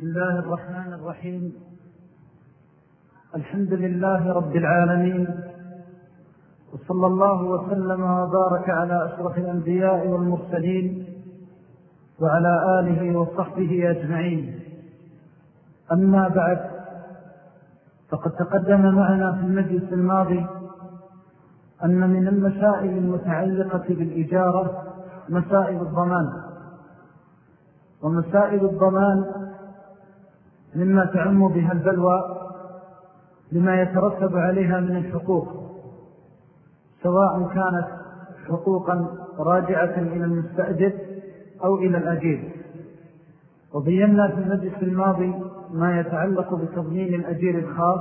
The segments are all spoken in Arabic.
بسم الله الرحمن الرحيم. الحمد لله رب العالمين. وصلى الله وسلم وبارك على أشرف الأنبياء والمرسلين وعلى آله وصحبه أجمعين. أما بعد فقد تقدم معنا في المجلس الماضي أن من المسائل المتعلقة بالإجارة مسائل الضمان. ومسائل الضمان مما تعم بها البلوى لما يترتب عليها من الحقوق سواء كانت حقوقا راجعة إلى المستأجر أو إلى الأجير. وبينا في المجلس الماضي ما يتعلق بتضمين الأجير الخاص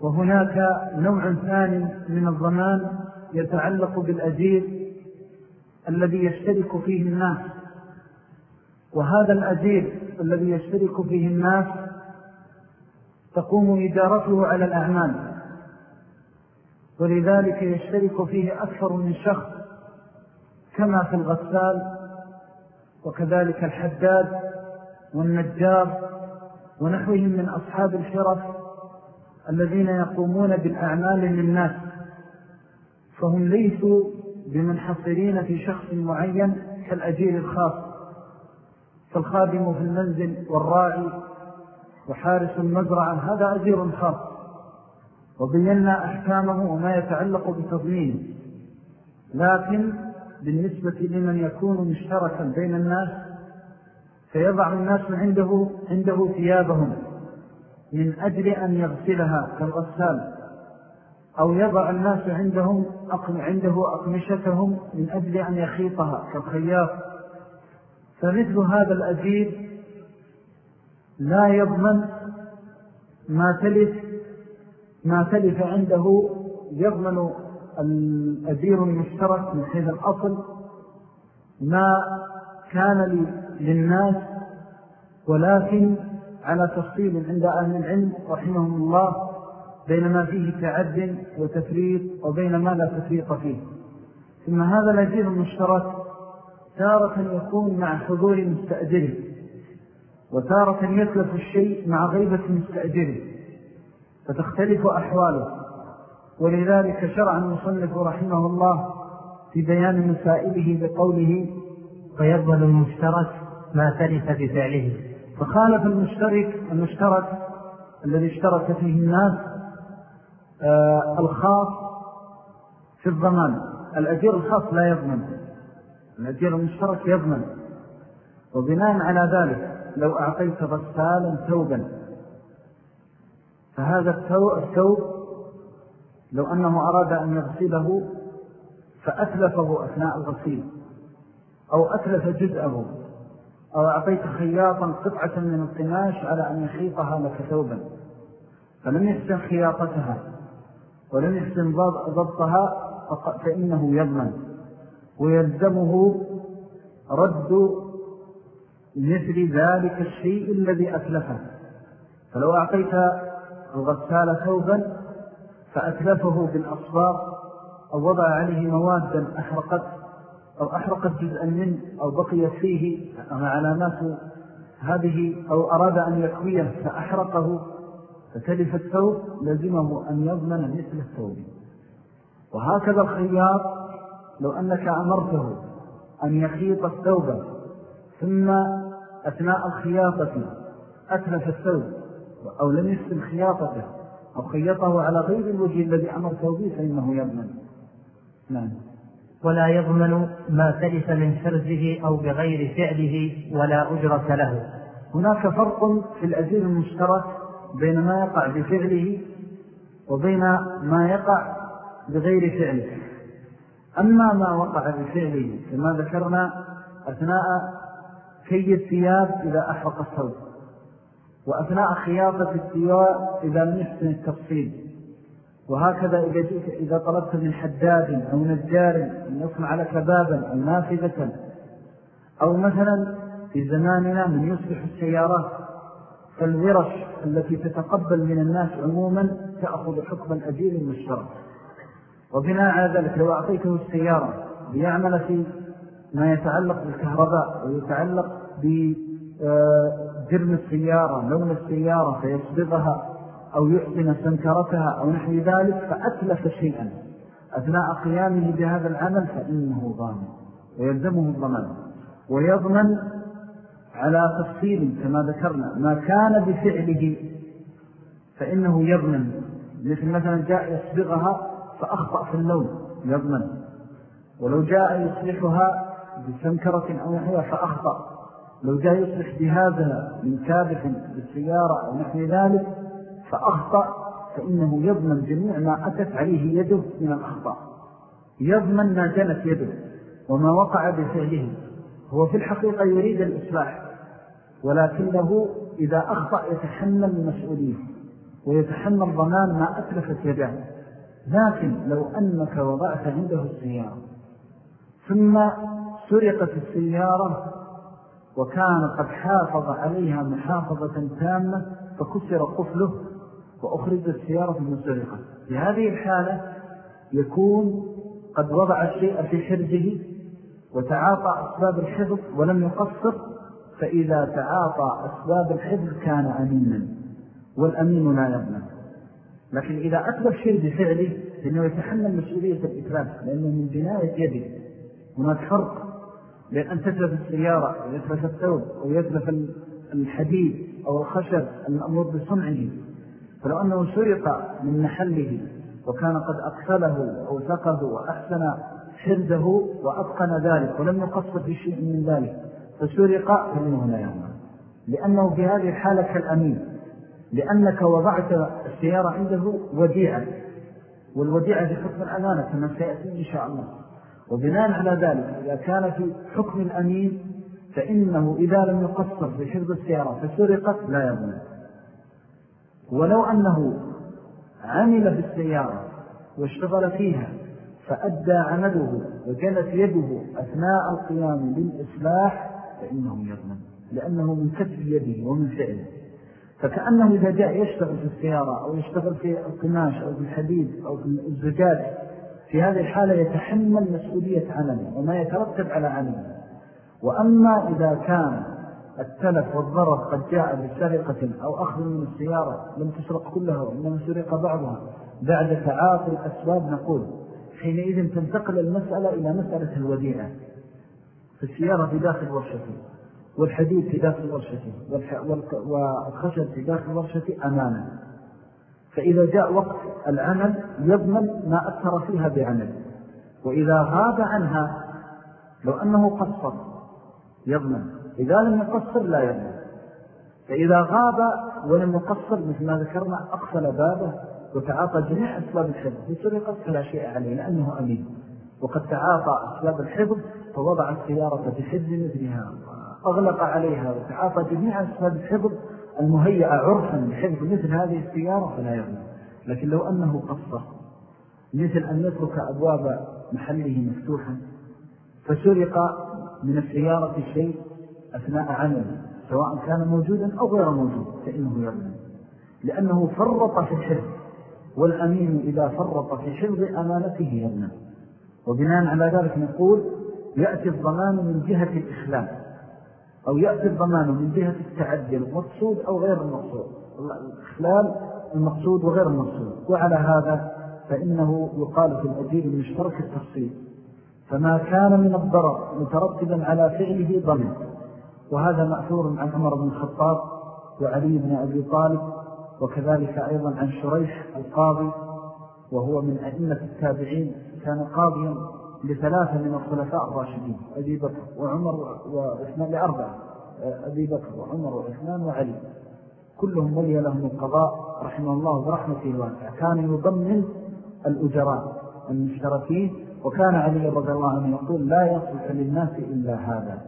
وهناك نوع ثاني من الضمان يتعلق بالأجير الذي يشترك فيه الناس وهذا الأجير الذي يشترك فيه الناس تقوم إدارته على الأعمال. ولذلك يشترك فيه أكثر من شخص كما في الغسال وكذلك الحداد والنجار ونحوهم من أصحاب الشرف الذين يقومون بالأعمال للناس. فهم ليسوا بمنحصرين في شخص معين كالأجير الخاص. فالخادم في المنزل والراعي وحارس المزرعة هذا أجير خاص. وبينا أحكامه وما يتعلق بتضمينه. لكن بالنسبة لمن يكون مشتركا بين الناس فيضع الناس عنده, عنده ثيابهم من أجل أن يغسلها كالغسال. أو يضع الناس عندهم عنده أقمشتهم من أجل أن يخيطها كالخياط. فمثل هذا الأجير لا يضمن ما تلف ما تلف عنده يضمن الأجير المشترك من حيث الأصل ما كان للناس ولكن على تفصيل عند أهل العلم رحمهم الله بين ما فيه تعد وتفريط وبين ما لا تفريط فيه. ثم هذا الأجير المشترك تارة يكون مع حضور مستأجره وتارة يتلف الشيء مع غيبة مستأجره فتختلف أحواله. ولذلك شرع المصنف رحمه الله في بيان مسائله بقوله ويضمن المشترك ما تلف بفعله فخالف المشترك المشترك الذي اشترك فيه الناس آه الخاص في الضمان. الأجير الخاص لا يضمن. الأجير المشترك يضمن. وبناء على ذلك لو أعطيت غسالا ثوبا فهذا الثوب لو أنه أراد أن يغسله فأتلفه أثناء الغسيل أو أتلف جزءه أو أعطيت خياطا قطعة من القماش على أن يخيطها لك ثوبا. فلم يحسن خياطتها ولم يحسن ضبطها فإنه يضمن. ويلزمه رد مثل ذلك الشيء الذي أتلفه. فلو أعطيت الغسال ثوبا فأتلفه بالأصفار أو وضع عليه مواد أحرقت أو أحرقت جزءا منه أو بقيت فيه علامات هذه أو أراد أن يكويه فأحرقه فتلف الثوب لزمه أن يضمن مثل الثوب. وهكذا الخياط لو أنك أمرته أن يخيط الثوب ثم أثناء الخياطة أتلف الثوب أو لم يسلم خياطته أو خيطه على غير الوجه الذي أمرته به فإنه يضمن. نعم. ولا يضمن ما تلف من فرزه أو بغير فعله ولا أجرة له. هناك فرق في الأجير المشترك بين ما يقع بفعله وبين ما يقع بغير فعله. أما ما وقع بفعله كما ذكرنا أثناء كي الثياب إذا أحرق الثوب وأثناء خياطة الثياب إذا لم يحسن التفصيل وهكذا إذا, جئت إذا طلبت من حداد أو نجار أن يصنع لك بابا أو نافذة أو مثلا في زماننا من يصبح السيارات فالورش التي تتقبل من الناس عموما تأخذ حكم الأجير المشترك وبناء على ذلك لو أعطيته السيارة ليعمل في ما يتعلق بالكهرباء ويتعلق آه، جرم السيارة لون السيارة فيصبغها أو يحسن سنكرتها أو نحو ذلك فأتلف شيئا. أثناء قيامه بهذا العمل فإنه ضامن ويلزمه الضمان ويضمن على تفصيل كما ذكرنا ما كان بفعله فإنه يضمن. مثل مثلا جاء يصبغها فأخطأ في اللون يضمن. ولو جاء يصلحها بسنكرة أو نحوها فأخطأ. لو جاء يصلح بهذا من كابح بالسيارة أو نحو ذلك فأخطأ فإنه يضمن جميع ما أتت عليه يده من الأخطاء. يضمن ما جنت يده وما وقع بفعله. هو في الحقيقة يريد الإصلاح ولكنه إذا أخطأ يتحمل المسؤولية ويتحمل ضمان ما أتلفت يداه لكن لو أنك وضعت عنده السيارة ثم سرقت السيارة وكان قد حافظ عليها محافظة تامة فكسر قفله وأخرج السيارة من سرقة. في هذه الحالة يكون قد وضع الشيء في حرجه وتعاطى أسباب الحفظ ولم يقصر فإذا تعاطى أسباب الحفظ كان أمينا والأمين لا يظلم لكن إذا أتلف شيء بفعله فإنه يتحمل مسؤولية الإتلاف لأنه من بناية يده. هناك فرق بين أن تتلف السيارة ويتلف الثوب أو يتلف الحديد أو الخشب المأمور بصنعه. فلو أنه سرق من محله وكان قد أقفله أو ثقه وأحسن حرزه وأتقن ذلك ولم يقصد بشيء من ذلك فسرق فإنه لا يعمل لأنه في هذه الحالة كالأمين. لأنك وضعت السيارة عنده وديعة والوديعة في حكم الأمانة كما سيأتي إن شاء الله. وبناء على ذلك إذا كان في حكم الأمين فإنه إذا لم يقصر في حفظ السيارة فسرقت لا يظلم. ولو أنه عمل بالسيارة واشتغل فيها فأدى عمله وجلت يده أثناء القيام بالإصلاح فإنه يظلم لأنه من كتب يده ومن فعله. فكأنه إذا جاء يشتغل في السيارة أو يشتغل في القماش أو في الحديد أو في الزجاج في هذه الحالة يتحمل مسؤولية عمله وما يترتب على عمله. وأما إذا كان التلف والضرر قد جاء بسرقة أو أخذ من السيارة لم تسرق كلها وإنما سرق بعضها بعد تعاطي الأسباب نقول حينئذ تنتقل المسألة إلى مسألة الوديعة فالسيارة في داخل ورشته والحديد في داخل ورشته والخشب في داخل ورشته أمانا. فإذا جاء وقت العمل يضمن ما أثر فيها بعمل. وإذا غاب عنها لو أنه قصر يضمن. إذا لم يقصر لا يضمن. فإذا غاب ولم يقصر مثل ما ذكرنا أقفل بابه وتعاطى جميع أسباب الحفظ. بسرقة فلا شيء عليه لأنه أمين. وقد تعاطى أسباب الحفظ فوضع السيارة في حفظ مثلها. أغلق عليها وتعاطى جميع أسباب الحفظ المهيئة عرفا لحفظ مثل هذه السيارة فلا يغنى لكن لو أنه قصر مثل أن يترك أبواب محله مفتوحا فسرق من السيارة شيء أثناء عمله سواء كان موجودا أو غير موجود فإنه يغنى لأنه فرط في الحفظ والأمين إذا فرط في حفظ أمانته يغنى وبناء على ذلك نقول يأتي الضمان من جهة الإخلال أو يأتي الضمان من جهة التعدي المقصود أو غير المقصود. الإخلال المقصود وغير المقصود. وعلى هذا فإنه يقال في الأجير المشترك التفصيل. فما كان من الضرر مترتبا على فعله ضمن. وهذا مأثور عن عمر بن الخطاب وعلي بن أبي طالب وكذلك أيضا عن شريح القاضي وهو من أئمة التابعين كان قاضيا لثلاثة من الخلفاء الراشدين أبي بكر وعمر وعثمان لأربعة أبي بكر وعمر وعثمان وعلي. كلهم ولي لهم القضاء رحمه الله برحمته الواسعة. كان يضمن الأجراء المشتركين وكان علي رضي الله عنه يقول لا يصلح للناس إلا هذا.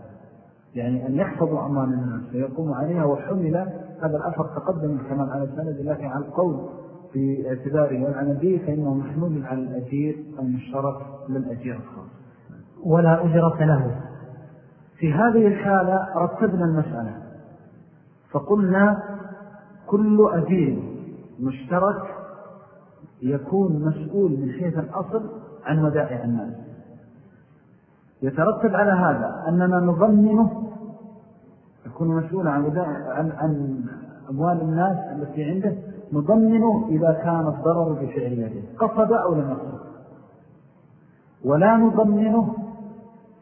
يعني أن يحفظوا أمان الناس ويقوموا عليها وحمل هذا الأثر تقدم كمان على السند لكن على القول. في اعتباره والعنبي فإنه محمول على الأجير المشترك للأجير الخاص. ولا أجرة له. في هذه الحالة رتبنا المسألة. فقلنا كل أجير مشترك يكون مسؤول من حيث الأصل عن ودائع الناس. يترتب على هذا أننا نضمنه يكون مسؤولا عن, عن, عن أموال الناس التي عنده. نضمنه إذا كان الضرر بفعل يده. قصد أو لم يقصد. ولا نضمنه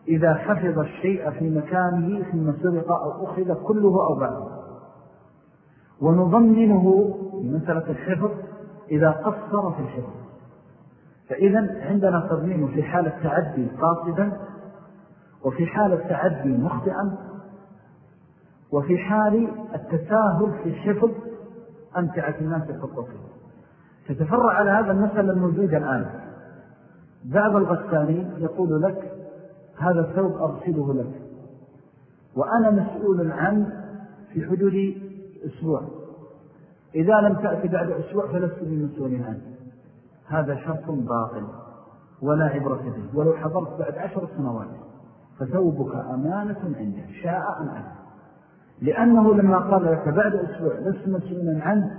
إذا حفظ الشيء في مكانه ثم سرق أو أخذ كله أو بعضه. ونضمنه مسألة الحفظ إذا قصر في الحفظ. فإذا عندنا تضمين في حالة تعدي قاصدا وفي حالة تعدي مخطئا وفي حال التساهل في الحفظ أمتعة الناس الخطوطين تتفرع على هذا المسألة الموجودة الآن. بعض الغسالين يقول لك هذا الثوب أرسله لك. وأنا مسؤول عنه في حدود أسبوع. إذا لم تأتي بعد أسبوع فلست بمسؤول عنه. هذا شرط باطل. ولا عبرة به. ولو حضرت بعد عشر سنوات فثوبك أمانة عنده. شاء أم أنت لأنه لما قال لك بعد أسبوع لست مسؤولا عنه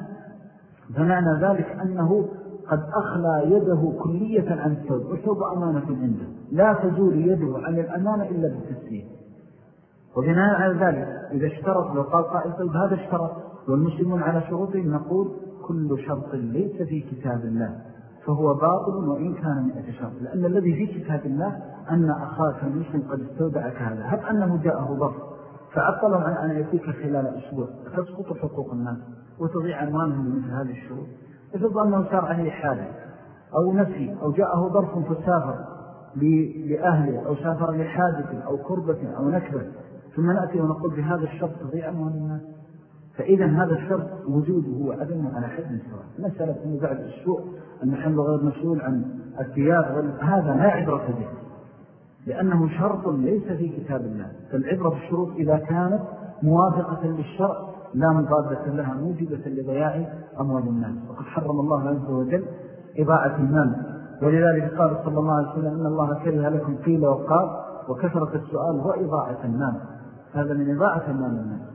فمعنى ذلك أنه قد أخلى يده كلية عن الثوب والثوب أمانة عنده لا تزول يده عن الأمانة إلا بالتسليم. وبناء على ذلك إذا اشترط لو قال قائل طيب هذا اشترط والمسلمون على شروطهم نقول كل شرط ليس في كتاب الله فهو باطل وإن كان من شرط. لأن الذي في كتاب الله أن أخاك المسلم قد استودعك هذا. هب أنه جاءه ضرط فعطلهم عن أن يأتيك خلال أسبوع. تسقط حقوق الناس وتضيع أموالهم بمثل هذه الشروط. افرض أنه صار عليه حادث أو نسي أو جاءه ظرف فسافر لأهله أو سافر لحادث أو كربة أو نكبة. ثم نأتي ونقول بهذا الشرط تضيع أموال الناس. فإذا هذا الشرط وجوده وعدمه على حد سواء. مسألة أنه بعد أسبوع المحل غير مسؤول عن الثياب هذا لا عبرة به. لأنه شرط ليس في كتاب الله. فالعبرة بالشروط إذا كانت موافقة للشرع لا مضادة لها موجبة لضياع أموال الناس. وقد حرم الله عز وجل إضاعة المال. ولذلك قال صلى الله عليه وسلم إن الله كره لكم قيل وقال وكثرة السؤال وإضاعة المال. هذا من إضاعة المال الناس.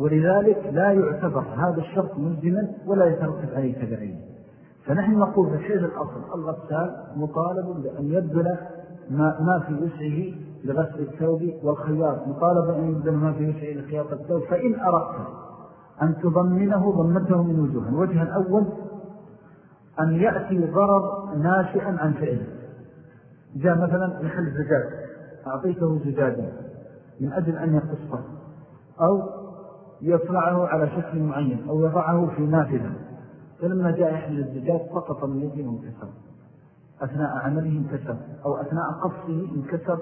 ولذلك لا يعتبر هذا الشرط مجزما ولا يترتب عليه تبعين فنحن نقول بشيء الأصل الغسال مطالب بأن يبذل ما, ما في وسعه لغسل الثوب والخياط. مطالب أن يبذل ما في وسعه لخياط الثوب. فإن أردت أن تضمنه ضمته من وجوه. الوجه الأول أن يأتي ضرر ناشئا عن فعله. جاء مثلا محل زجاج. أعطيته زجاجا من أجل أن يقصه. أو يطلعه على شكل معين أو يضعه في نافذة. فلما جاء يحمل الزجاج سقط من يده وانكسر. أثناء عمله انكسر أو أثناء قصه انكسر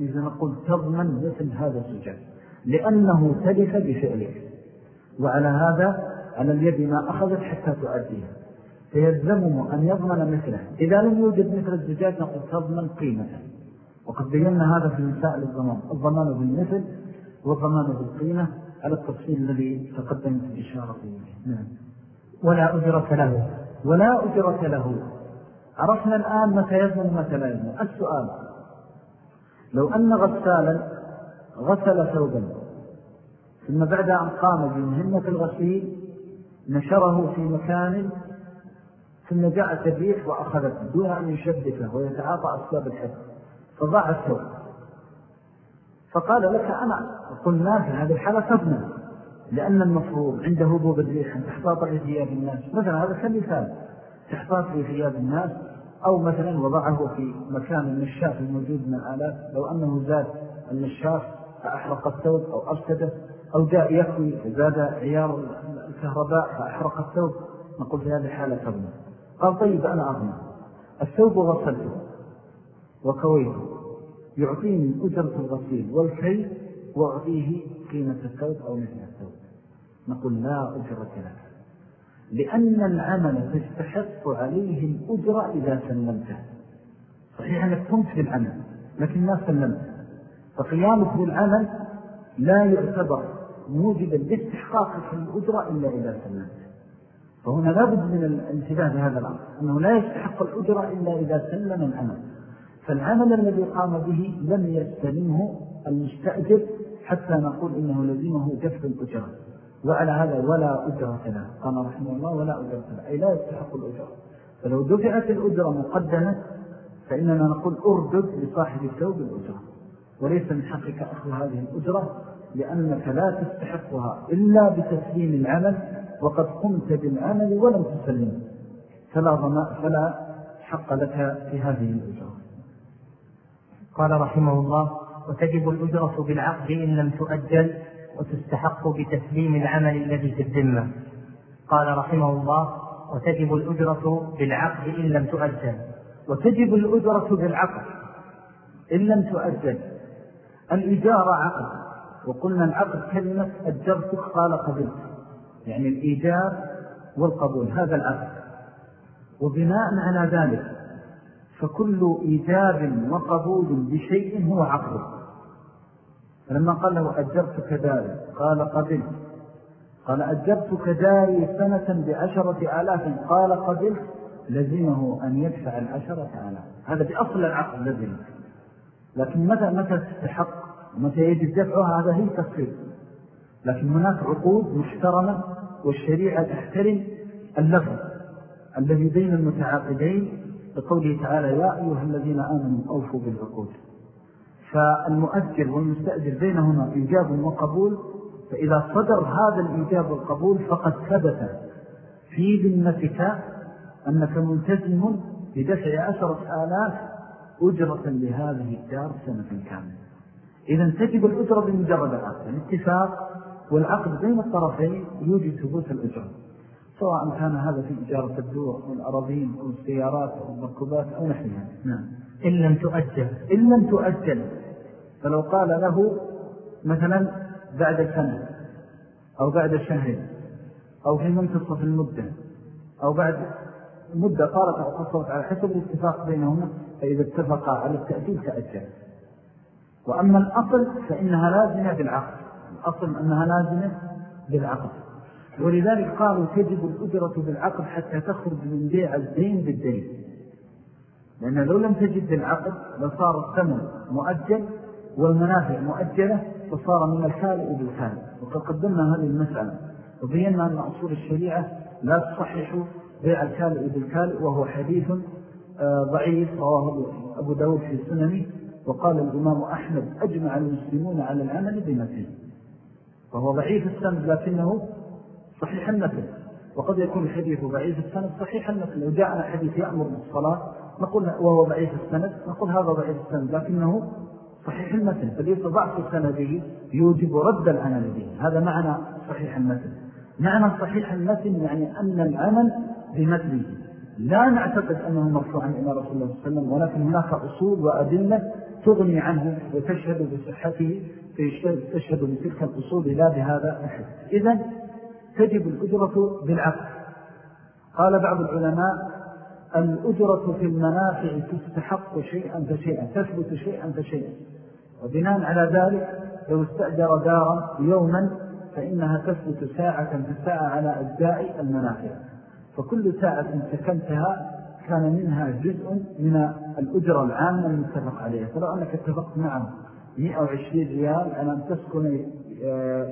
إذا نقول تضمن مثل هذا الزجاج لأنه تلف بفعله. وعلى هذا على اليد ما أخذت حتى تؤديها. فيلزمه أن يضمن مثله. إذا لم يوجد مثل الزجاج نقول تضمن قيمته. وقد بينا هذا في مسائل الضمان الضمان بالمثل والضمان بالقيمة على التفصيل الذي تقدمت الإشارة إليه نعم. ولا أجرة له. ولا أجرة له. عرفنا الآن متى يضمن متى لا يضمن السؤال لو أن غسالا غسل ثوبا ثم بعد أن قام بمهمة الغسيل نشره في مكان ثم جاءت الريح وأخذته دون أن يشبكه ويتعاطى أسباب الحفظ فضاع الثوب. فقال لك أنا قلنا في هذه الحالة تضمن لأن المفروض عند هبوب الريح أن تحتاط لثياب الناس مثلا هذا كمثال. تحتاط لثياب الناس أو مثلا وضعه في مكان النشاف الموجود من الآلات لو أنه زاد النشاف فأحرق الثوب أو أفسده أو جاء يكوي فزاد عيار الكهرباء فأحرق الثوب. نقول في هذه الحالة تضمن قال طيب أنا أغنى. الثوب غسلته وكويته يعطيني أجرة الغسيل والكي وأعطيه قيمة الثوب أو مثل الثوب. نقول لا أجرة لك. لأن العمل تستحق عليه الأجرة إذا سلمته. صحيح أنك كنت في العمل لكن ما سلمت فقيامك بالعمل لا يعتبر موجبا لاستحقاقك الأجرة إلا إذا سلمت فهنا لابد من الانتباه لهذا الأمر أنه لا يستحق الأجرة إلا إذا سلم العمل. فالعمل الذي قام به لم يستلمه المستأجر حتى نقول إنه لزمه دفع الأجرة وعلى هذا ولا أجرة له قال رحمه الله ولا أجرة له أي لا يستحق الأجرة. فلو دفعت الأجرة مقدمة فإننا نقول أردد لصاحب الثوب الأجرة. وليس من حقك أخذ هذه الأجرة لأنك لا تستحقها إلا بتسليم العمل وقد قمت بالعمل ولم تسلم. فلا, فلا حق لك في هذه الأجرة. قال رحمه الله وتجب الأجرة بالعقد إن لم تؤجل. وتستحق بتسليم العمل الذي في الذمة. قال رحمه الله وتجب الأجرة بالعقد إن لم تؤجل وتجب الأجرة بالعقد إن لم تؤجل الإجارة عقد. وقلنا العقد كلمة أجرتك قال قبلت. يعني الإيجاب والقبول هذا العقد. وبناء على ذلك فكل إيجاب وقبول بشيء هو عقد فلما قال له أجرتك داري قال قبلت. قال أجرتك داري سنة بعشرة آلاف. قال قبلت. لزمه أن يدفع العشرة آلاف. هذا بأصل العقد لزمه. لكن متى متى تستحق؟ ومتى يجب دفعها هذا هي تفصيل لكن هناك عقود محترمة والشريعة تحترم اللفظ الذي بين المتعاقدين بقوله تعالى يا أيها الذين آمنوا أوفوا بالعقود. فالمؤجر والمستأجر بينهما إيجاب وقبول فإذا صدر هذا الإيجاب والقبول فقد ثبت في ذمتك أنك ملتزم بدفع عشرة آلاف أجرة لهذه الدار سنة كاملة. إذا تجب الأجرة بمجرد العقد الاتفاق والعقد بين الطرفين يوجد ثبوت الأجرة. سواء كان هذا في إجارة الدور أو الأراضين أو السيارات أو المركبات أو نعم. إن لم تؤجل إن لم تؤجل. فلو قال له مثلا بعد سنة أو بعد شهر أو في منتصف المدة أو بعد مدة طارت أو قصرت على حسب الاتفاق بينهما فإذا اتفقا على التأجيل تأجل. وأما الأصل فإنها لازمة بالعقد. الأصل أنها لازمة بالعقد. ولذلك قالوا تجب الأجرة بالعقد حتى تخرج من بيع الدين بالدين لأن لو لم تجد بالعقد لصار الثمن مؤجل والمنافع مؤجلة فصار من الخالق بالخالق وقد قدمنا هذه المسألة. وبينا أن أصول الشريعة لا تصحح بيع الكالئ بالكالئ وهو حديث آه، ضعيف رواه أبو داود في سننه وقال الإمام أحمد أجمع المسلمون على العمل بمثل وهو ضعيف السند لكنه صحيح النفل. وقد يكون الحديث ضعيف السند صحيح النفل. لو جاءنا حديث يأمر بالصلاة نقول وهو ضعيف السند نقول هذا ضعيف السند لكنه صحيح المثل فليس ضعف السند يوجب رد العمل به. هذا معنى صحيح المثل معنى صحيح المثل يعني أن العمل بمثله لا نعتقد أنه مرفوعا إلى رسول الله صلى الله عليه وسلم ولكن هناك أصول وأدلة تغني عنه وتشهد بصحته تشهد بتلك الأصول لا بهذا أحد. إذن تجب الأجرة بالعقل. قال بعض العلماء الأجرة في المنافع تستحق شيئا فشيئا تثبت شيئا فشيئا. وبناء على ذلك لو استأجر دارا يوما فإنها تثبت ساعة فساعة على أجزاء المنافع. فكل ساعة سكنتها كان منها جزء من الأجرة العامة المتفق عليها. فلو أنك اتفقت معه 120 ريال على أن تسكن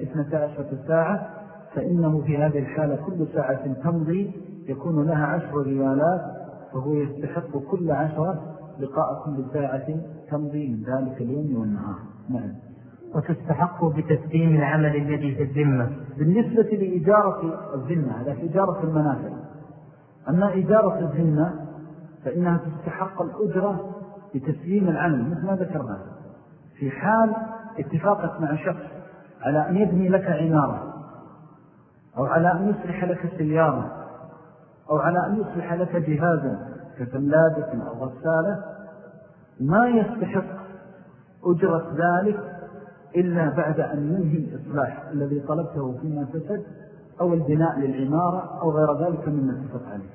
12 آه، ساعة فإنه في هذه الحالة كل ساعة تمضي يكون لها عشر ريالات فهو يستحق كل عشرة لقاء كل ساعة تمضي من ذلك اليوم والنهار. نعم. وتستحق بتسليم العمل الذي في الذمة. بالنسبة لإجارة الذمة هذا إجارة المنافع. أما إجارة الذمة فإنها تستحق الأجرة بتسليم العمل مثل ما ذكرنا. في حال اتفاقك مع شخص على أن يبني لك عمارة أو على أن يصلح لك سيارة أو على أن يصلح لك جهازا كثلابة أو غسالة ما يستحق أجرة ذلك إلا بعد أن ينهي الإصلاح الذي طلبته فيما فسد أو البناء للعمارة أو غير ذلك مما اتفق عليه.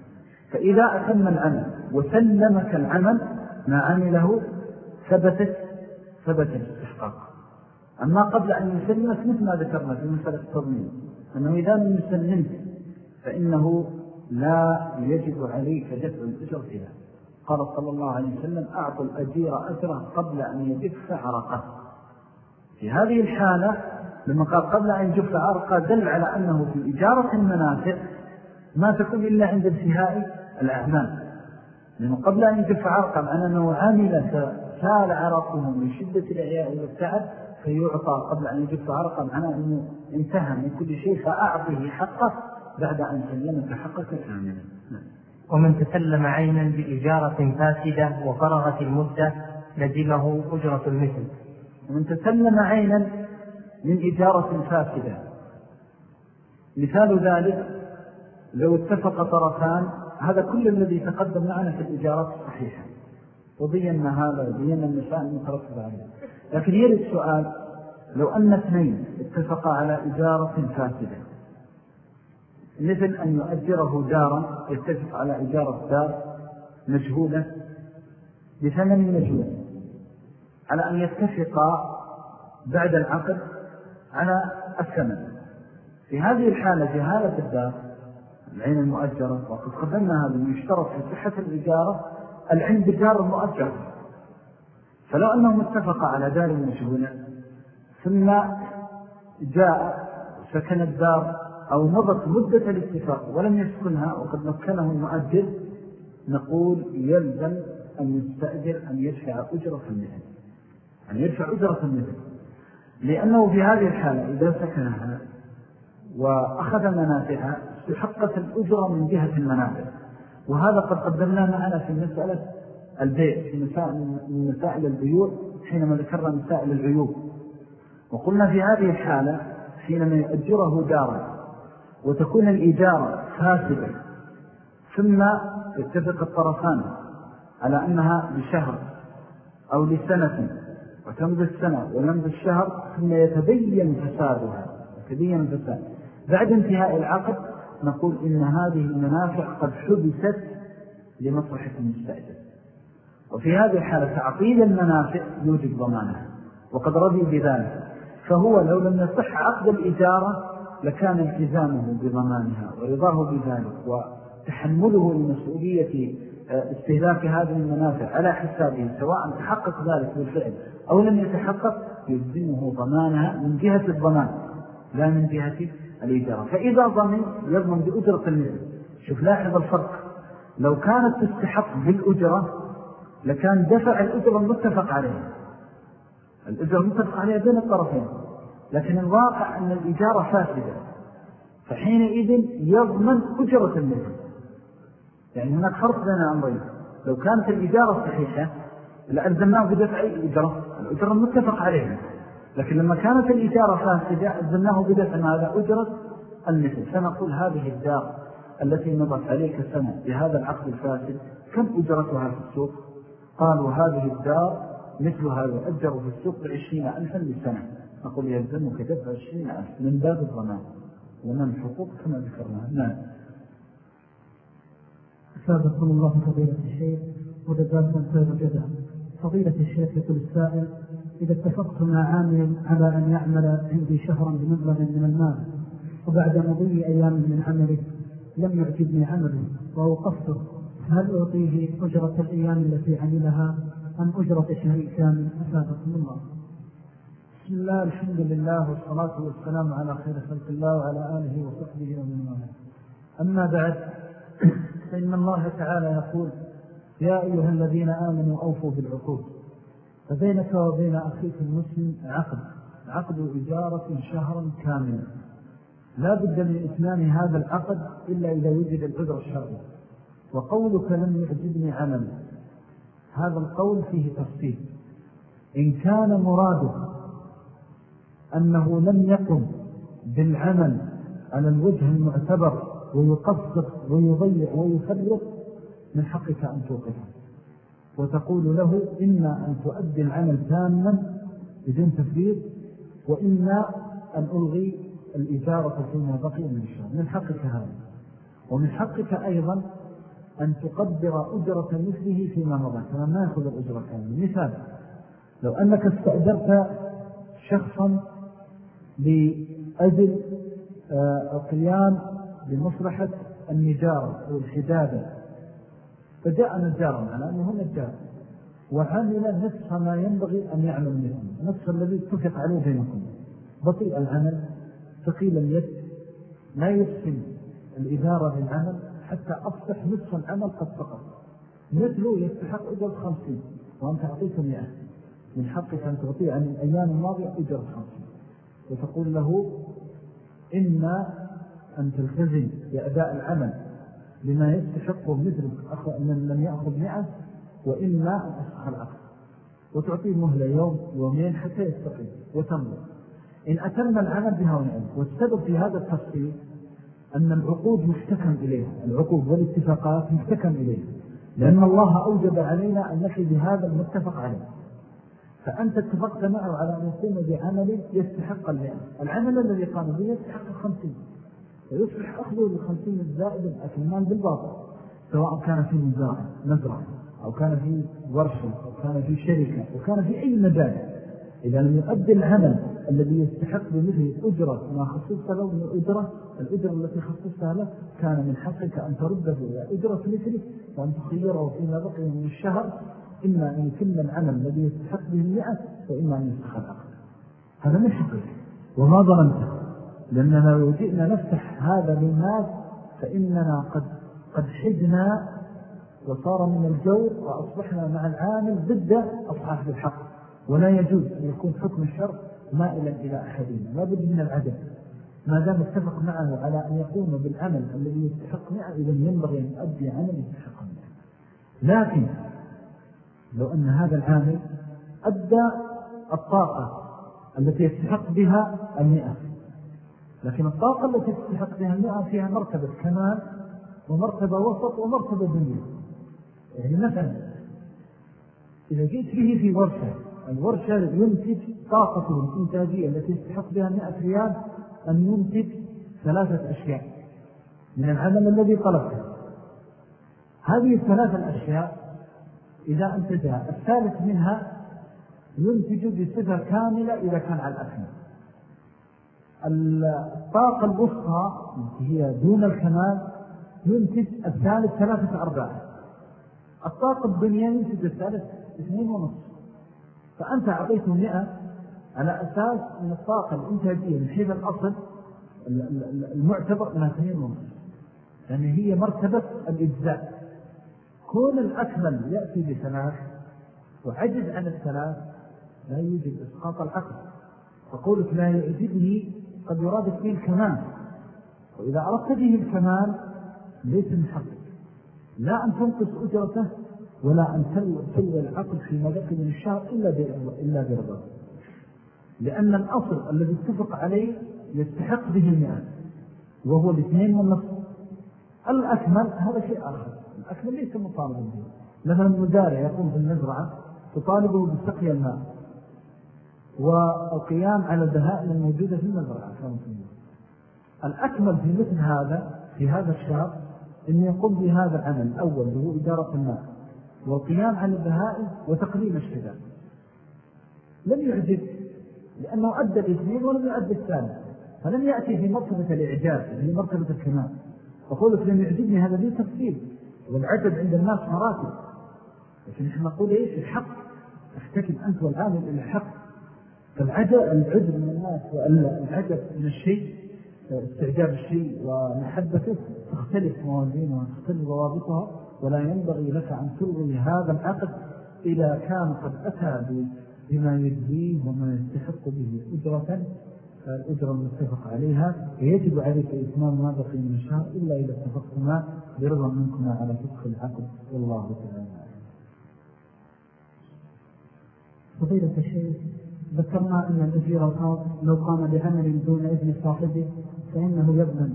فإذا أتم العمل وسلمك العمل ما عمله ثبتت ثبت الاستحقاق. أما قبل أن يسلمك مثل ما ذكرنا في مسألة التضمين أنه إذا من يسلمك فإنه لا يجب عليك دفع الأجر فيها قال صلى الله عليه وسلم أعطوا الأجير أجره قبل أن يجف عرقه. في هذه الحالة لما قال قبل أن يجف عرقه دل على أنه في إجارة المنافع ما تكون إلا عند انتهاء الأعمال. لأنه قبل أن يجف عرقه معنى أنه عامل سال عرقه من شدة الإعياء والتعب فيعطى قبل أن يجب عرقا معناه أنه انتهى من كل شيء فأعطيه حقه. بعد أن سلمك حقك. كاملا ومن تسلم عينا بإجارة فاسدة وفرغت المدة لزمه أجرة المثل. ومن تسلم عينا من إجارة فاسدة. مثال ذلك لو اتفق طرفان هذا كل الذي تقدم معنا في الإجارات الصحيحة وبينا هذا وبينا النساء المترتبة عليه لكن يرد السؤال لو أن اثنين اتفقا على إجارة فاسدة مثل أن يؤجره دارا يتفق على إجارة دار مجهولة بثمن مجهول على أن يتفقا بعد العقد على الثمن. في هذه الحالة جهالة الدار العين المؤجرة وقد قدمنا هذا يشترط في صحة الإجارة العين بالدار المؤجرة فلو أنهم اتفق على دار مجهولة ثم جاء سكن الدار أو مضت مدة الاتفاق ولم يسكنها وقد مكنه المؤجر نقول يلزم أن يستأجر أن يدفع أجرة المثل أن يدفع أجرة المثل لأنه في هذه الحالة إذا سكنها وأخذ منافعها استحقت الأجرة من جهة المنافع. وهذا قد قدمنا معنا في مسألة البيع في مسائل البيوع حينما ذكرنا مسائل العيوب. وقلنا في هذه الحالة حينما يؤجره دارا وتكون الإجارة فاسدة. ثم يتفق الطرفان على أنها لشهر أو لسنة وتمضي السنة ويمضي الشهر ثم يتبين فسادها يتبين الفساد. بعد انتهاء العقد نقول إن هذه المنافع قد حدثت لمصلحة المستأجر. وفي هذه الحالة تعطيل المنافع يوجد ضمانها وقد رضي بذلك. فهو لو لم يصح عقد الإجارة لكان التزامه بضمانها ورضاه بذلك وتحمله لمسؤولية آه، استهلاك هذه المنافع على حسابه سواء تحقق ذلك بالفعل أو لم يتحقق يلزمه ضمانها من جهة الضمان لا من جهة الإجارة فإذا ضمن يضمن بأجرة المثل. شوف لاحظ الفرق. لو كانت تستحق بالأجرة لكان دفع الأجرة المتفق عليها. الأجرة المتفق عليها بين الطرفين. لكن الواقع أن الإجارة فاسدة. فحينئذ يضمن أجرة المثل يعني هناك فرق بين أمرين لو كانت الإجارة صحيحة لألزمناه بدفع الأجرة الأجرة المتفق عليها. لكن لما كانت الإجارة فاسدة ألزمناه بدفع هذا أجرة المثل. فنقول هذه الدار التي مضت عليك سنة بهذا العقد الفاسد كم أجرتها في السوق؟ قالوا هذه الدار مثل هذا أجر في السوق بعشرين ألفا لسنة نقول يلزمك دفع ألف من باب الضمان ومن الحقوق كما ذكرنا. نعم. سابقكم الله فضيلة الشيخ ودباكم خير الجزاء فضيلة الشيخ يقول السائل إذا اتفقت مع عامل على أن يعمل عندي شهرا بمبلغ من المال وبعد مضي أيام من عمله لم يعجبني عمله وأوقفته هل أعطيه أجرة الأيام التي عملها أم أجرة شهر كامل؟ أفادكم الله. بسم الله الحمد لله والصلاة والسلام على خير خلق الله وعلى آله وصحبه ومن والاه. أما بعد فإن الله تعالى يقول يا أيها الذين آمنوا أوفوا بالعقود. فبينك وبين أخيك المسلم عقد عقد إجارة شهرا كاملا. لا بد من إثنان هذا العقد إلا إذا وجد العذر الشرعي وقولك لم يعجبني عمل هذا القول فيه تفصيل. إن كان مراده أنه لم يقم بالعمل على الوجه المعتبر ويقصر ويضيع ويفرق من حقك أن توقفه. وتقول له إما أن تؤدي العمل تاما بدون تفريط وإما أن ألغي الإجارة فيما بقي من الشهر. من حقك هذا. ومن حقك أيضا أن تقدر أجرة مثله فيما مضى. كما ما يأخذ الأجرة كامل مثال لو أنك استأجرت شخصا لأجل آه، القيام بمصلحة النجارة أو الحدادة. فجاء نجارا على أنه نجار وعمل نصف ما ينبغي أن يعمل منه نصف الذي اتفق عليه بينكم. بطيء العمل ثقيل اليد لا يحسن الإدارة للعمل حتى أصبح نصف العمل قد سقط مثله يستحق أجل خمسين وأنت أعطيك مئة. من حقك أن تعطيه عن الأيام الماضية أجرة خمسين. وتقول له إما أن تلتزم بأداء العمل لما يستحقه مثلك من لم يأخذ مئة وإما أن أسخ العقل وتعطيه مهلة يوم يومين حتى يستقيم وتنظر إن أتم العمل بها ونعم. والسبب في هذا التفصيل أن العقود مشتكم إليها. العقود والاتفاقات مشتكم إليها. لأن الله أوجب علينا أن نحي بهذا المتفق عليه. فأنت اتفقت معه على أن يقوم بعمل يستحق المئة العمل الذي قام به يستحق الخمسين. فيصبح أخذه للخمسين الزائد الأكمان بالباطل سواء كان في مزارع مزرعة أو كان في ورشة أو كان في شركة أو كان في أي مجال. إذا لم يؤدي العمل الذي يستحق بمثل أجرة ما خصصت له من الأجرة الأجرة التي خصصتها له كان من حقك أن ترده إلى أجرة مثله وأن تخيره فيما بقي من الشهر إما أن يتم العمل الذي يستحق به المئة وإما أن يستحق العقل هذا من حقك وما ظلمته لأننا لو جئنا نفتح هذا للناس فإننا قد, قد حدنا وصار من الجور وأصبحنا مع العامل ضد أصحاب الحق. ولا يجوز أن يكون حكم الشر مائلا إلى أحدين لا بد من العدد ما دام اتفق معه على أن يقوم بالعمل الذي يستحق مئة إذا ينبغي أن يؤدي عمل يستحق مئة. لكن لو أن هذا العامل أدى الطاقة التي يستحق بها المئة. لكن الطاقة التي يستحق بها المئة فيها مرتبة كمال ومرتبة وسط ومرتبة دنيا. يعني مثلا إذا جئت به في ورشة الورشة ينتج طاقته الإنتاجية التي يستحق بها مئة ريال أن ينتج ثلاثة أشياء من العمل الذي طلبته. هذه الثلاثة الأشياء إذا أنتجها. الثالث منها ينتج بصفة كاملة إذا كان على الأكمل. الطاقة الوسطى هي دون الكمال ينتج الثالث ثلاثة أرباع. الطاقة الدنيا ينتج الثالث اثنين ونصف. فأنت أعطيته مئة على أساس أن الطاقة الإنتاجية من حيث الأصل المعتبر أنها اثنين ونصف. يعني هي مرتبة الإجزاء. كون الأكمل يأتي بثلاث وعجز عن الثلاث لا يوجد إسقاط العقل. فقولك لا يعجبني قد يراد فيه الكمال وإذا أردت به الكمال ليس من حقك. لا أن تنقص أجرته ولا أن تلوى العقل فيما بقي من الشهر إلا برضا لأن الأصل الذي اتفق عليه يستحق به المئة وهو الاثنين والنصف. الأكمل هذا شيء آخر. الأكمل ليس مطالبا به. مثلا المزارع يقوم في المزرعة تطالبه بسقي الماء. والقيام على البهائم الموجودة في المزرعة الأكمل في مثل هذا في هذا الشهر أن يقوم بهذا العمل. الأول هو إدارة الماء. والقيام على البهائم وتقليم الشباب لم يعجب لأنه أدى الاثنين ولم يؤدي الثالث فلم يأتي في مرتبة الإعجاب في مرتبة الكمال. فقولك لم يعجبني هذا ليه تفصيل. والعجب عند الناس مراتب. لكن نحن نقول إيش؟ الحق. أحتكم أنت والعامل إلى الحق. فالعجب العجب من الناس والعجب من الشيء استعجاب الشيء ومحبته تختلف موازينها وتختلف ضوابطها ولا ينبغي لك أن تلغي هذا العقد إذا كان قد أتى بما يجزيه وما يستحق به أجرة. الأجرة المتفق عليها ويجب عليك إثمان ما بقي من الشهر إلا إذا اتفقتما برضا منكما على فقه العقد والله تعالى فضيلة الشيخ ذكرنا أن الأجير الخاص لو قام بعمل دون إذن صاحبه فإنه يبنى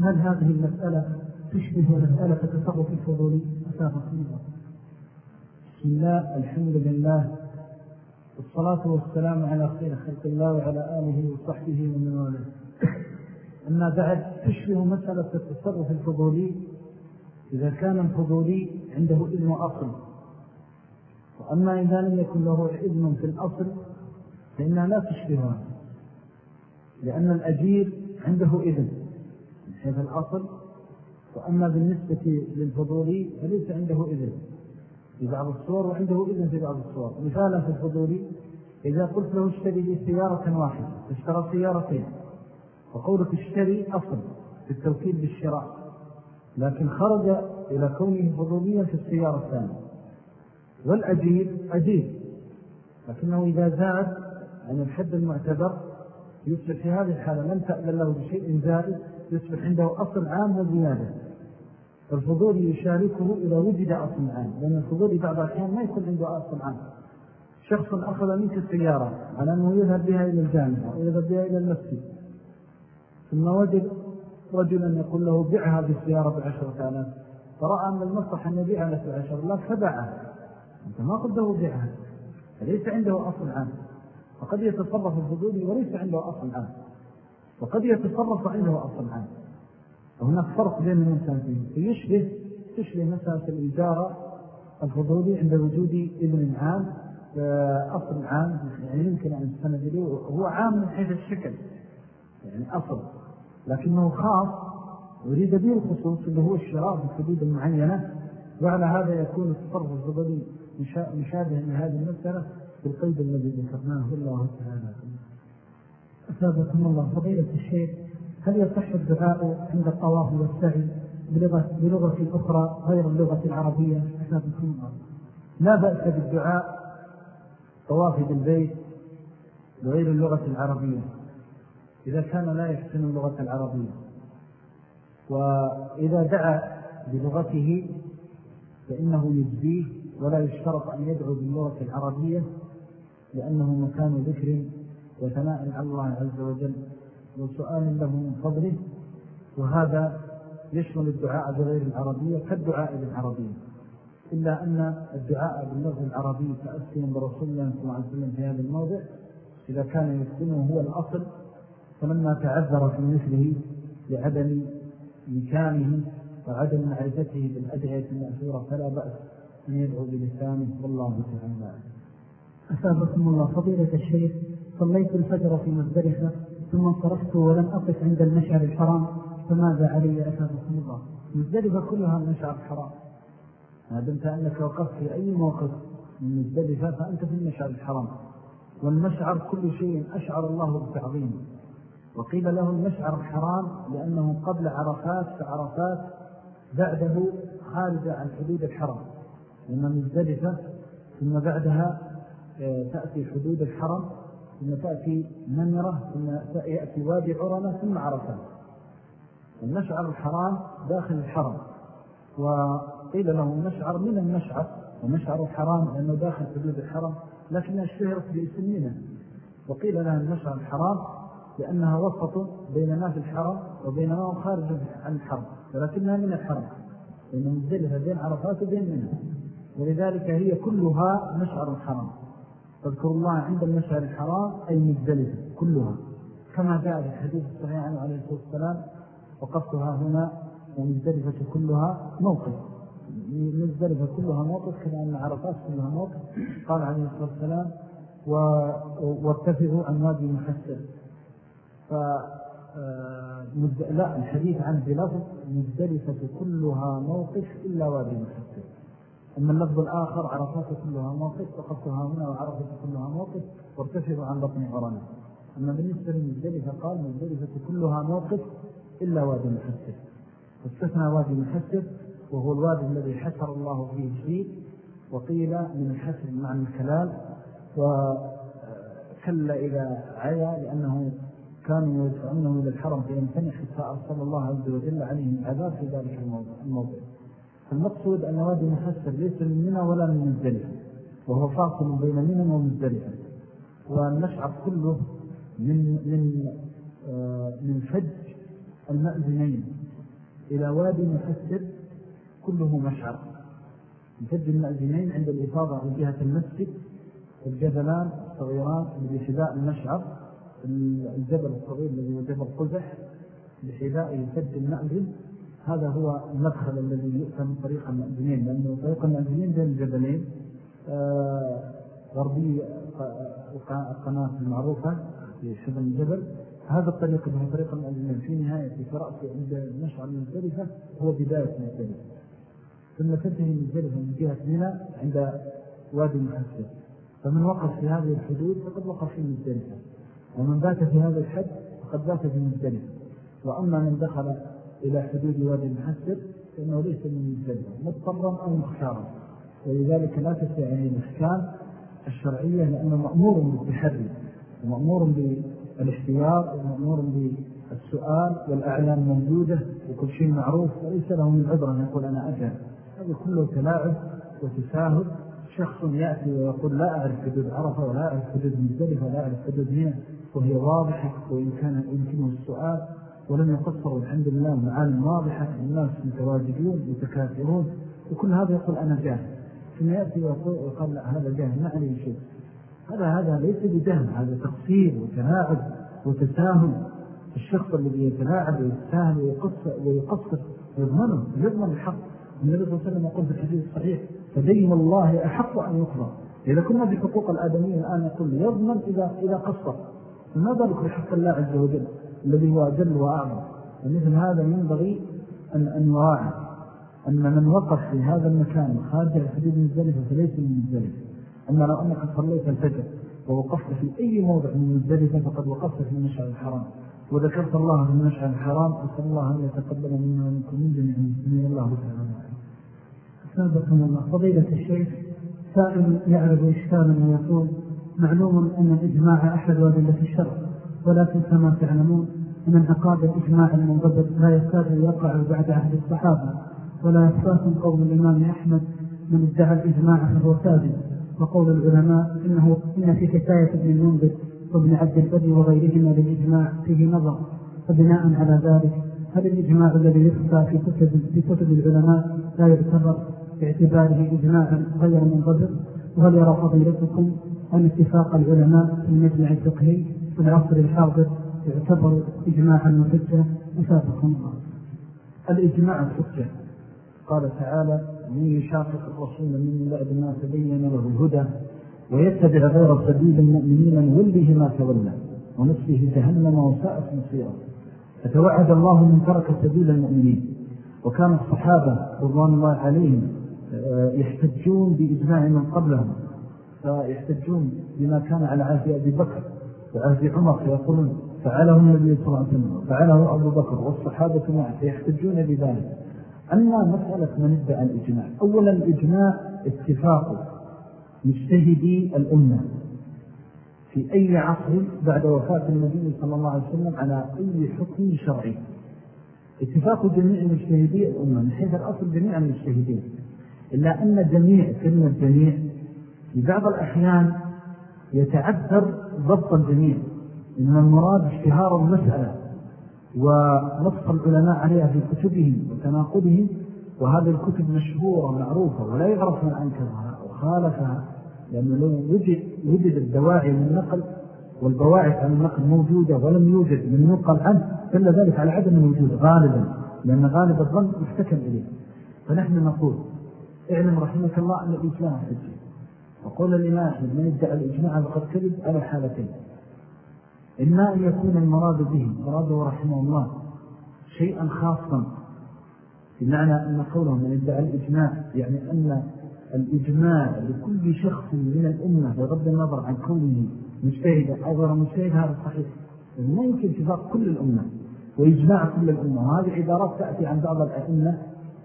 هل هذه المسألة تشبه مسألة التصرف الفضولي؟ أسافة الله بسم الله الحمد لله والصلاة والسلام على خير خلق الله وعلى آله وصحبه ومن والاه. أما بعد تشبه مسألة التصرف الفضولي. إذا كان الفضولي عنده إذن أصل وأما إذا لم يكن له إذن في الأصل فإنها لا تشبهها لأن الأجير عنده إذن من حيث الأصل. وأما بالنسبة للفضولي فليس عنده إذن في بعض الصور وعنده إذن في بعض الصور. مثالا في الفضولي إذا قلت له اشتري لي سيارة واحدة اشترى سيارتين وقولك اشتري أصل في التوكيل بالشراء. لكن خرج إلى كونه فضوليا في السيارة الثانية. والأجير أجير. لكنه إذا زاد عن الحد المعتبر يصبح في هذه الحالة لم تأذن له بشيء زائد يصبح عنده أصل عام وزيادة. الفضول يشاركه إذا وجد أصل عام لأن الفضول بعض الأحيان ما يكون عنده أصل عام شخص أخذ منك السيارة على أنه يذهب بها إلى الجامعة ويذهب بها إلى المسجد. ثم وجد رجلا يقول له بعها بالسيارة بعشرة آلاف. فرأى أن المصلحة أن يبيعها لك بعشرة آلاف فباعها. أنت ما قد له بعها. فليس عنده أصل عام وقد يتصرف الفضولي وليس عنده أصل عام وقد يتصرف عنده أصل عام وهناك فرق بين المسافين فيشبه تشبه مسافة الإجارة الفضولي عند وجود ابن عام أصل عام يعني يمكن أن يستند إليه هو عام من حيث الشكل يعني أصل. لكنه خاص يريد به الخصوص اللي هو الشراء بالحدود المعينة وعلى هذا يكون التصرف الفضولي مشابه لهذه المسألة بالقيد الذي ذكرناه. الله تعالى أسابقكم الله فضيلة الشيخ. هل يصح الدعاء عند الطواف والسعي بلغة, بلغة أخرى غير اللغة العربية؟ لا بأس بالدعاء طواف بالبيت بغير اللغة العربية إذا كان لا يحسن اللغة العربية. وإذا دعا بلغته فإنه يجزيه ولا يشترط أن يدعو باللغة العربية لأنه مكان ذكر وثناء على الله عز وجل. وسؤال له من فضله وهذا يشمل الدعاء بغير العربية كالدعاء بالعربية. إلا أن الدعاء باللغة العربية تأسيا برسول الله صلى الله عليه وسلم في هذا الموضع إذا كان يسلمه هو الأصل فلما تعذر في مثله لعدم مكانه وعدم معرفته بالأدعية المأثورة فلا بأس أن يدعو بلسانه والله تعالى أسابقكم الله فضيلة الشيخ صليت الفجر في مزدلفة ثم انصرفت ولم أقف عند المشعر الحرام فماذا علي أسابقكم الله؟ مزدلفة كلها المشعر الحرام. ما دمت أنك وقفت في أي موقف؟ من مزدلفة فأنت في المشعر الحرام. والمشعر كل شيء أشعر الله بتعظيمه وقيل له المشعر الحرام لأنه قبل عرفات فعرفات بعده خارجة عن حدود الحرم. لأن مزدلفة ثم بعدها آه، تأتي حدود الحرم. ثم تأتي منرة ثم يأتي وادي عرنة ثم عرفات المشعر الحرام داخل الحرم. وقيل له المشعر من المشعر ومشعر الحرام لأنه داخل حدود الحرم لكن اشتهرت باسم وقيل لها المشعر الحرام لأنها وسط بين ما في الحرم وبين ما هو خارج عن الحرم ولكنها من الحرم. لأن مزدلفة بين عرفات وبين منها. ولذلك هي كلها مشعر الحرام تذكر الله عند المشعر الحرام أي مزدلفة كلها كما جاء في الحديث الصحيح عنه عليه الصلاة والسلام وقفتها هنا ومزدلفة كلها موقف. مزدلفة كلها موقف كما أن عرفات كلها موقف. قال عليه الصلاة والسلام وارتفعوا عن وادي محسر ف آه، لا الحديث عن بلفظ مزدلفة كلها موقف إلا وادي محسر أما اللفظ الآخر عرفات كلها موقف وقفتها هنا وعرفات كلها موقف وارتفعوا عن بطن عرنا أما بالنسبة لمزدلفة قال مزدلفة كلها موقف إلا وادي محسر واستثنى وادي محسر وهو الوادي الذي حسر الله فيه الشيء وقيل من الحسر معنى الكلام وكلا إذا عيا لأنه كانوا يدفعونه إلى الحرم فيمتنع حتى أرسل الله عز وجل عليهم العذاب في ذلك الموضع. المقصود أن وادي محسر ليس من منى ولا من مزدلفة وهو فاصل بين منى ومزدلفة والمشعر كله من من آه، من فج المأذنين. إلى وادي محسر كله مشعر. الفج المأذنين عند الإفاضة عن جهة المسجد الجبلان الصغيران بحذاء المشعر الجبل الصغير الذي هو جبل قزح بحذاء فج المأذن. هذا هو المدخل الذي يؤتى من طريق المأذنين لأنه طريق المأذنين بين الجبلين آه، غربي القناة المعروفة في شبه الجبل. هذا الطريق اللي هو طريق المأذنين في نهاية في رأسه عند المشعر المزدلفة هو بداية المزدلفة ثم تنتهي المزدلفة من جهة منى عند وادي المحسن فمن وقف في هذه الحدود فقد وقف في المزدلفة ومن بات في هذا الحد فقد بات في المزدلفة وأما من دخل إلى حدود وادي المحسر فإنه ليس من المزدلفة مضطرا أو مختارا. ولذلك لا تستعين الإحكام الشرعية لأنه مأمور بالتحري ومأمور بالاحتياط ومأمور بالسؤال والأعلام موجودة وكل شيء معروف وليس له من عبرة يقول أنا أجهل. هذا كله تلاعب وتساهل. شخص يأتي ويقول لا أعرف حدود عرفة ولا أعرف حدود مزدلفة ولا أعرف حدود هنا وهي واضحة وإن كان يمكنه السؤال ولم يقصر والحمد لله معالم واضحة الناس متواجدون متكاثرون وكل هذا يقول أنا جاهل. ثم يأتي ويقول لا هذا جاهل ما عليه شيء. هذا هذا ليس بجهل هذا تقصير وتلاعب وتساهل. الشخص الذي يتلاعب ويتساهل ويقصر, ويقصر يضمنه يضمن الحق. النبي صلى الله عليه وسلم يقول في الحديث الصحيح فدين الله أحق أن يقرأ إذا كنا في حقوق الآدمية الآن يقول يضمن إذا, إذا قصر. فما ذلك بحق الله عز وجل؟ الذي هو أجل وأعظم. ومثل هذا ينبغي أن, أن يراعي أن من وقف في هذا المكان خارج الحديد المزدلفة فليس من المزدلفة أما لو أنك صليت الفجر ووقفت في أي موضع من المزدلفة فقد وقفت في المشعر الحرام. وذكرت الله في المشعر الحرام وصلى الله أن يتقبل منا ومنكم من جميع المسلمين. الله تعالى سابقنا الله. فضيلة الشيخ سائل يعرض إشكالا ويقول معلوم أن الإجماع أحد أدلة الشرع. ولكن كما تعلمون أن انعقاد الإجماع المنضبط لا يكاد يقع بعد عهد الصحابة. ولا يخفاكم قول الإمام أحمد من ادعى الإجماع فهو كاذب وقول العلماء إنه إن في حكاية ابن المنذر وابن عبد البر وغيرهما للإجماع فيه نظر. فبناء على ذلك هل الإجماع الذي يخفى في كتب, في كتب العلماء لا يعتبر باعتباره إجماعا غير منضبط؟ وهل يرى فضيلتكم أن اتفاق العلماء في المجمع الفقهي؟ في العصر الحاضر يعتبر إجماعا وحجة أسابقكم الله الإجماع الحجة قال تعالى من يشاقق الرسول من بعد ما تبين له الهدى ويتبع غير سبيل المؤمنين نوله ما تولى ونصفه جهنم وساءت مصيرا فتوعد الله من ترك سبيل المؤمنين؟ وكان الصحابة رضوان الله عليهم آه، يحتجون بإجماع من قبلهم. فيحتجون بما كان على عهد أبي بكر. وعهد عمر فيقولون فعله النبي صلى الله عليه وسلم فعله أبو بكر والصحابة معه فيحتجون بذلك. أما مسألة من ادعى الإجماع أولا الإجماع اتفاق مجتهدي الأمة. في أي عصر بعد وفاة النبي صلى الله عليه وسلم على أي حكم شرعي؟ اتفاق جميع المجتهدين الأمة من حيث الأصل جميع المجتهدين. إلا أن جميع كلمة جميع في بعض الأحيان يتعذر ضبط الجميع. إن المراد اشتهار المسألة ونص العلماء عليها في كتبهم وتناقضهم وهذه الكتب مشهورة معروفة ولا يعرف من أنكرها وخالفها لأنه لو وجد, وجد الدواعي للنقل والبواعث عن النقل موجودة ولم يوجد من نقل عنه دل ذلك على عدم الوجود غالبا لأن غالب الظن يحتكم إليه. فنحن نقول اعلم رحمك الله أن الإجماع حجي وقول الإمام أحمد من ادعى الإجماع فقد كذب على حالتين إما أن يكون المراد به مراده رحمه الله شيئا خاصا بمعنى أن قوله من ادعى الإجماع يعني أن الإجماع لكل شخص من الأمة بغض النظر عن كونه مجتهدا أو غير مجتهد هذا صحيح. ما يمكن اتفاق كل الأمة وإجماع كل الأمة. وهذه عبارات تأتي عن بعض الأئمة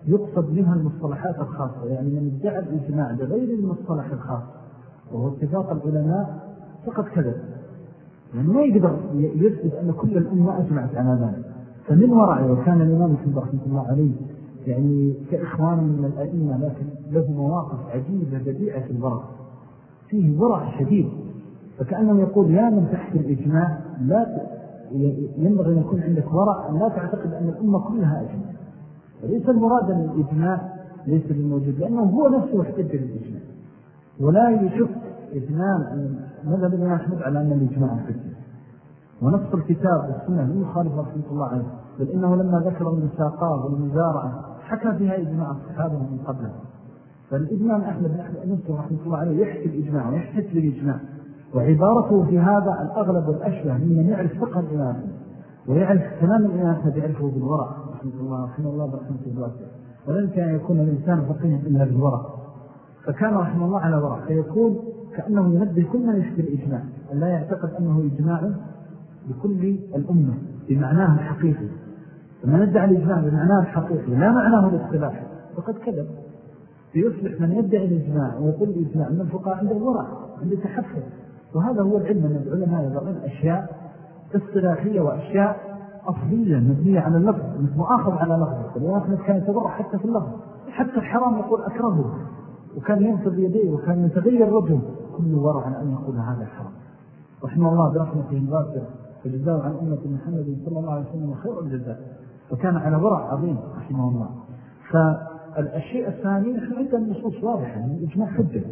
يقصد منها المصطلحات الخاصة يعني من ادعى الإجماع بغير المصطلح الخاص وهو اتفاق العلماء فقد كذب يعني ما يقدر يثبت أن كل الأمة أجمعت على ذلك. فمن وراء وكان الإمام في رحمة الله عليه يعني كإخوان من الأئمة لكن له مواقف عجيبة بديعة في الورع فيه ورع شديد. فكأنه يقول يا من تحت الإجماع لا ينبغي أن يكون عندك ورع لا تعتقد أن الأمة كلها أجمع وليس المراد أن الإجماع ليس بالموجود لأنه هو نفسه احتج بالإجماع. ولا يشك إجمال ماذا بدنا أحمد على أن الإجماع الحجة ونص الكتاب والسنة من مخالف رحمة الله عليه بل إنه لما ذكر المساقات والمزارعة حكى فيها إجماع الصحابة من قبله. فالإجماع أحمد نفسه رحمة الله عليه يحكي الإجماع ويحكي بالإجماع وعبارته في هذا الأغلب والأشبه ممن يعرف فقه الإمام ويعرف كلام الإمام أحمد يعرفه بالورع. رحمة الله رحمه الله برحمة الله ولن كان يكون الإنسان فقيها إلا بالورع فكان رحمه الله على ورع فيكون كأنه ينبه كل من يشبه الإجماع أن لا يعتقد أنه إجماع لكل الأمة بمعناه الحقيقي فمن ادعى الإجماع بمعناه الحقيقي لا معناه الاختلاف فقد كذب. فيصبح من يدعي الإجماع ويقول الإجماع أن الفقهاء عنده ورع عنده تحفظ وهذا هو العلم أن العلماء يضعون أشياء اصطلاحية وأشياء أصلية مبنية على اللفظ مؤاخذ على لفظ. ولكن كان يتضرع حتى في اللفظ. حتى الحرام يقول أكرهه وكان ينفذ يديه وكان يتغير وجهه كل ورع عن أن يقول هذا حرام. رحمه الله برحمته الباكر فجزاه عن أمة محمد صلى الله عليه وسلم خير الجزاء. وكان على ورع عظيم رحمه الله. فالشيء الثاني نحن عندنا النصوص واضحة من الإجماع حجة.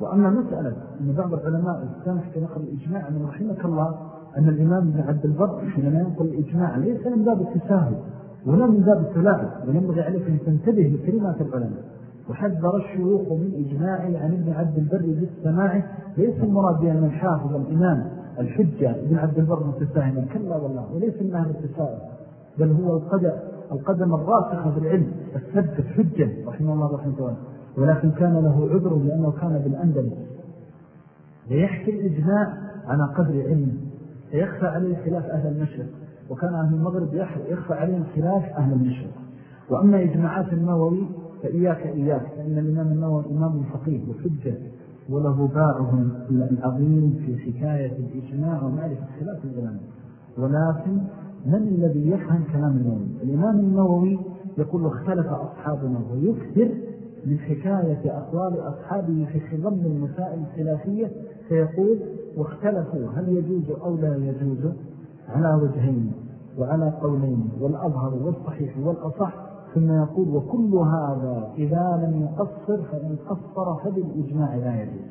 وأما مسألة أن بعض العلماء السامح في نقل الإجماع من رحمك الله أن الإمام ابن عبد البر حينما ينقل الإجماع ليس من باب التساهل ولا من باب التلاعب وينبغي عليك أن تنتبه لكلمات العلماء. وحذر الشيوخ من إجماعي عن ابن عبد البر بالسماع ليس المراد بأن الحافظ الإمام الحجة ابن عبد البر متساهما كلا والله وليس أهل التساهل بل هو القدم, القدم الراسخة في العلم الثبت حجة رحمه الله رحمه الله. ولكن كان له عذر لأنه كان بالأندلس. ليحكي الإجماع على قدر علمه. فيخفى عليه خلاف أهل المشرق. وكان أهل المغرب يخفى عليهم خلاف أهل المشرق. وأما إجماعات النووي فإياك إياك فإن الإمام النووي إمام فقيه وحجة وله باعه العظيم في حكاية الإجماع ومعرفة خلاف العلماء. ولكن من الذي يفهم كلام النووي؟ الإمام النووي يقول اختلف أصحابنا ويكثر من حكاية أقوال أصحابه في خضم المسائل الخلافية فيقول واختلفوا هل يجوز أو لا يجوز على وجهين وعلى قولين والأظهر والصحيح والأصح ثم يقول وكل هذا إذا لم يقصر فإن قصر فبالإجماع لا يجوز.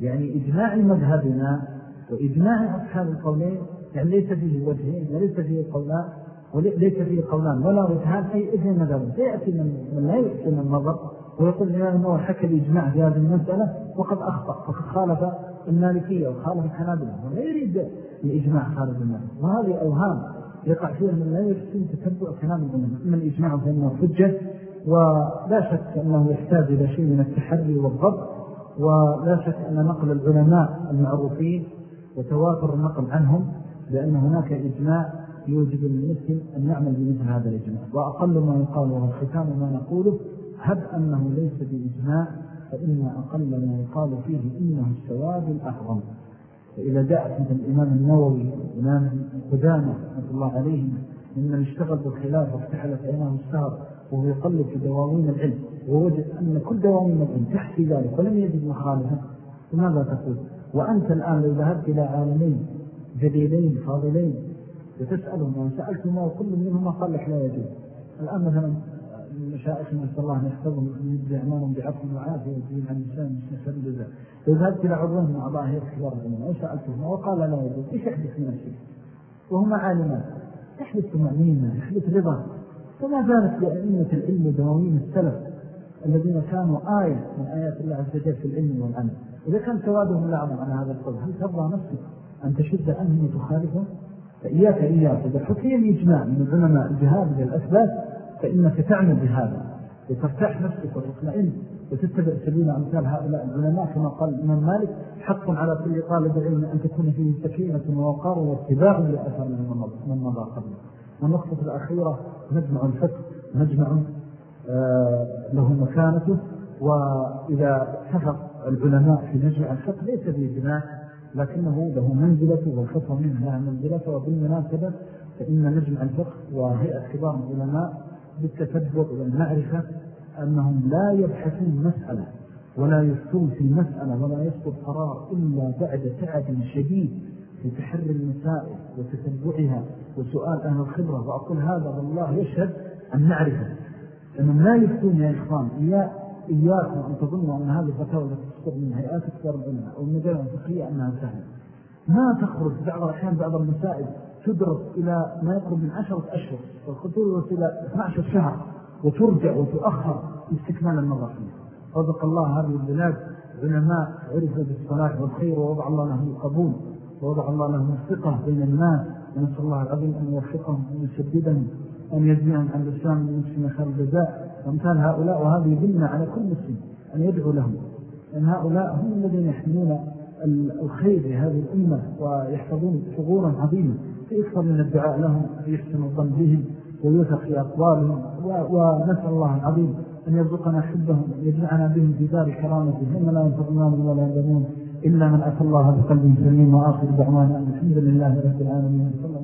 يعني إجماع مذهبنا وإجماع أصحاب القولين يعني ليس فيه وجهين وليس فيه قولان وليس فيه قولان ولا وجهان أي إذن مذهب. سيأتي من لا يحسن النظر ويقول لنا أنه حكى الإجماع في هذه المسألة وقد أخطأ فقد خالف المالكية وخالف الحنابلة ولا يريد الإجماع خالف المالك وهذه أوهام يقع فيها من لا يحسن تتبع كلام العلماء من الإجماع فإنه حجة ولا شك أنه يحتاج إلى شيء من التحري والضبط ولا شك أن نقل العلماء المعروفين وتواتر النقل عنهم لأن هناك إجماع يوجب للمسلم أن يعمل بمثل هذا الإجماع. وأقل ما يقال وهو ختام ما نقوله هب أنه ليس بإجماع فإن أقل ما يقال فيه إنه السواد الأعظم. فإذا جاءت مثل الإمام النووي والإمام قدامة رحمة الله عليه ممن اشتغل بالخلاف وافتحلت عيناه السهر وهو يقلب في دواوين العلم ووجد أن كل دواوين العلم تحكي ذلك ولم يجد مخالفة فماذا تقول؟ وأنت الآن لو ذهبت إلى عالمين جليلين فاضلين وتسألهم وسألتما وكل منهما قال لك لا يجوز. الآن مثلا المشائخ نسأل الله أن يحفظهم من يجزي أعمالهم بعفو وعافية ويجزيهم عن الإنسان مستشفى الجزاء. لو ذهبت إلى عضوين من أعضاء هيئة كبار العلماء. وسألتهما وقال لا يجوز. إيش يحدث من الشيء؟ وهما عالمان يحدث طمأنينة يحدث رضا. وما زالت بأئمة العلم ودواوين السلف الذين كانوا آية من آيات الله عز وجل في العلم والعمل. إذا كان سوادهم الأعظم على هذا القول. هل ترضى نفسك أن تشد عنهم وتخالفهم فإياك إياك. إذا حكي الإجماع من العلماء بهذه الأسباب فإنك تعمل بهذا وترتاح نفسك وتطمئن وتتبع سبيل أمثال هؤلاء العلماء كما قال الإمام مالك حق على كل طالب علم أن تكون فيه سكينة ووقار واتباع لأثر من مضى قبله. والنقطة الأخيرة مجمع الفقه مجمع آه له مكانته وإذا اتفق العلماء في مجمع الفقه ليس بإجماع لكنه له منزلة والخطوة منه لها منزلة وبالمناسبة فإن نجمع الفقه وهيئة كبار العلماء بالتتبع والمعرفة أنهم لا يبحثون مسألة ولا يفتون في مسألة ولا يسقط قرار إلا بعد تعب شديد في تحري المسائل وتتبعها وسؤال أهل الخبرة. وأقول هذا والله يشهد أن نعرفه أنهم لا يفتون يا إخوان إياكم أن تظنوا أن هذه الفتاوى التي تصدر من هيئات كبار العلماء أو المجال الفقهية أنها سهلة. ما تخرج بعض الأحيان بعض المسائل تدرس إلى ما يقرب من عشرة أشهر والخطوة إلى 12 شهر وترجع وتؤخر استكمال النظر فيه رزق الله هذه البلاد علماء عرفوا بالصلاح والخير ووضع الله لهم القبول ووضع الله لهم الثقة بين الناس. ونسأل الله العظيم أن يوفقهم وأن يسددهم أن يجزيهم عن الإسلام المسلم خير الجزاء. وأمثال هؤلاء وهذه ذنة على كل مسلم أن يدعو لهم. لأن هؤلاء هم الذين يحملون الخير لهذه الأمة ويحفظون ثغورا عظيمة فيكثر من الدعاء لهم ويحسن الظن بهم ويوثق في أقوالهم ونسأل الله العظيم أن يرزقنا حبهم يجمعنا بهم في دار كرامته. إن لا المال ولا يعلمون إلا من أتى الله بقلب سليم وآخر دعوانا الحمد لله رب العالمين. صلى الله